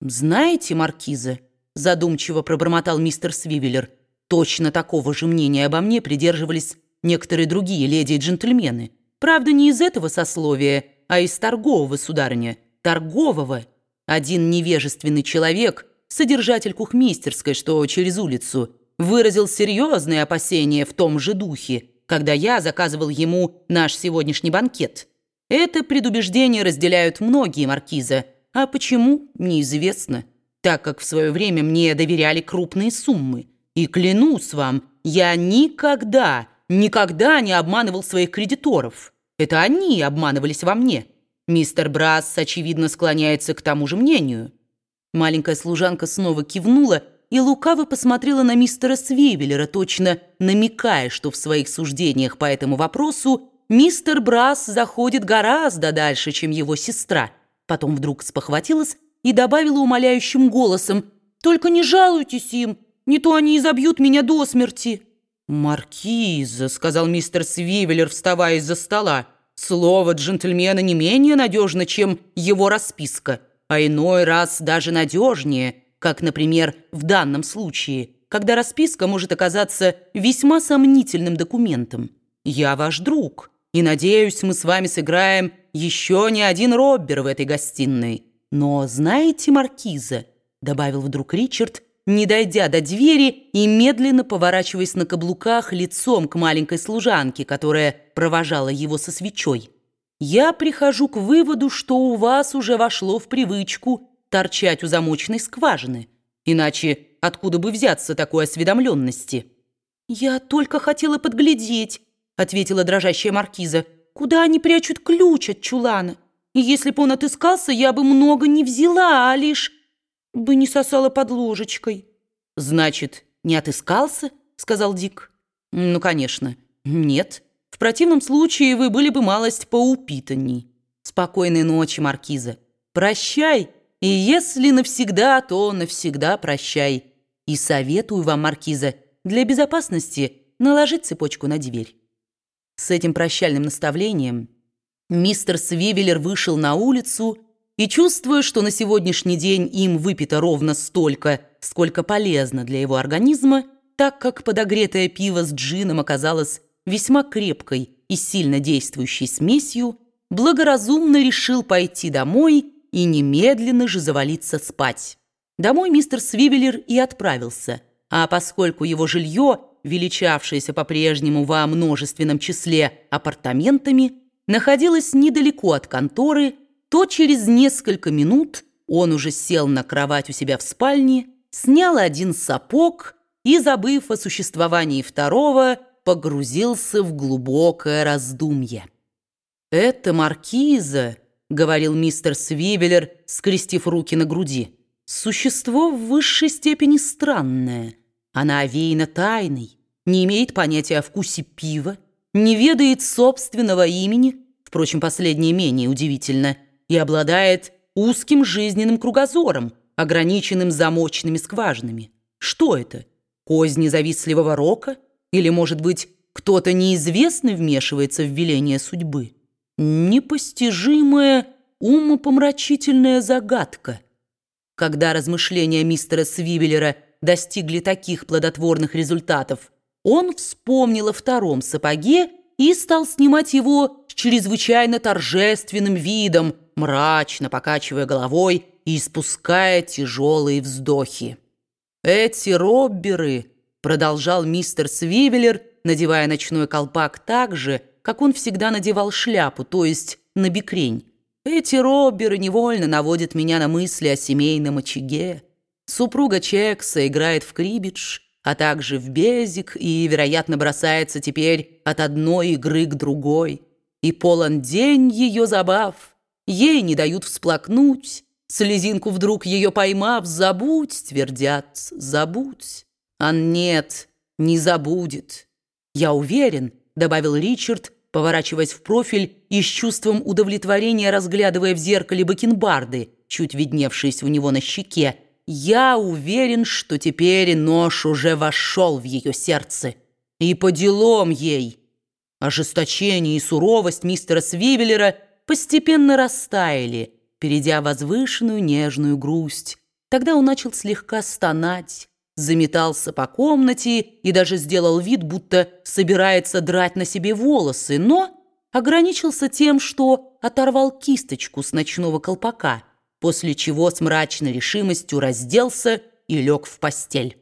«Знаете, Маркиза», — задумчиво пробормотал мистер Свивеллер, «точно такого же мнения обо мне придерживались некоторые другие леди и джентльмены. Правда, не из этого сословия, а из торгового, сударыня, торгового. Один невежественный человек, содержатель кухмистерской, что через улицу, выразил серьезные опасения в том же духе, когда я заказывал ему наш сегодняшний банкет. Это предубеждение разделяют многие маркиза, а почему, неизвестно, так как в свое время мне доверяли крупные суммы. И клянусь вам, я никогда, никогда не обманывал своих кредиторов. Это они обманывались во мне. Мистер Брас, очевидно, склоняется к тому же мнению. Маленькая служанка снова кивнула и лукаво посмотрела на мистера Свивеллера, точно намекая, что в своих суждениях по этому вопросу мистер Брас заходит гораздо дальше, чем его сестра. Потом вдруг спохватилась и добавила умоляющим голосом, «Только не жалуйтесь им, не то они изобьют меня до смерти». «Маркиза», — сказал мистер Свивеллер, вставая из-за стола, «слово джентльмена не менее надежно, чем его расписка, а иной раз даже надежнее, как, например, в данном случае, когда расписка может оказаться весьма сомнительным документом. Я ваш друг» и, надеюсь, мы с вами сыграем еще не один Роббер в этой гостиной. Но знаете, Маркиза, — добавил вдруг Ричард, не дойдя до двери и медленно поворачиваясь на каблуках лицом к маленькой служанке, которая провожала его со свечой, я прихожу к выводу, что у вас уже вошло в привычку торчать у замочной скважины. Иначе откуда бы взяться такой осведомленности? Я только хотела подглядеть, ответила дрожащая маркиза. «Куда они прячут ключ от чулана? И если бы он отыскался, я бы много не взяла, а лишь бы не сосала под ложечкой». «Значит, не отыскался?» — сказал Дик. «Ну, конечно, нет. В противном случае вы были бы малость поупитанней. Спокойной ночи, маркиза. Прощай, и если навсегда, то навсегда прощай. И советую вам, маркиза, для безопасности наложить цепочку на дверь». С этим прощальным наставлением мистер Свивеллер вышел на улицу и, чувствуя, что на сегодняшний день им выпито ровно столько, сколько полезно для его организма, так как подогретое пиво с джином оказалось весьма крепкой и сильно действующей смесью, благоразумно решил пойти домой и немедленно же завалиться спать. Домой мистер Свивеллер и отправился, а поскольку его жилье величавшаяся по-прежнему во множественном числе апартаментами, находилась недалеко от конторы, то через несколько минут он уже сел на кровать у себя в спальне, снял один сапог и, забыв о существовании второго, погрузился в глубокое раздумье. «Это маркиза», — говорил мистер Свивеллер, скрестив руки на груди, — «существо в высшей степени странное». Она овеяна тайной, не имеет понятия о вкусе пива, не ведает собственного имени, впрочем, последнее менее удивительно, и обладает узким жизненным кругозором, ограниченным замочными скважинами. Что это? Козни завистливого рока? Или, может быть, кто-то неизвестный вмешивается в веление судьбы? Непостижимая, умопомрачительная загадка. Когда размышления мистера Свивеллера – достигли таких плодотворных результатов, он вспомнил о втором сапоге и стал снимать его с чрезвычайно торжественным видом, мрачно покачивая головой и испуская тяжелые вздохи. «Эти робберы», — продолжал мистер Свивеллер, надевая ночной колпак так же, как он всегда надевал шляпу, то есть на бикрень. «Эти робберы невольно наводят меня на мысли о семейном очаге». Супруга Чекса играет в крибидж, а также в безик и, вероятно, бросается теперь от одной игры к другой. И полон день ее забав. Ей не дают всплакнуть. Слезинку вдруг ее поймав, забудь, твердят, забудь. А нет, не забудет. Я уверен, добавил Ричард, поворачиваясь в профиль и с чувством удовлетворения разглядывая в зеркале бакенбарды, чуть видневшиеся у него на щеке, я уверен, что теперь нож уже вошел в ее сердце. И по делам ей. Ожесточение и суровость мистера Свивеллера постепенно растаяли, перейдя возвышенную нежную грусть. Тогда он начал слегка стонать, заметался по комнате и даже сделал вид, будто собирается драть на себе волосы, но ограничился тем, что оторвал кисточку с ночного колпака – после чего с мрачной решимостью разделся и лег в постель.